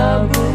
tabu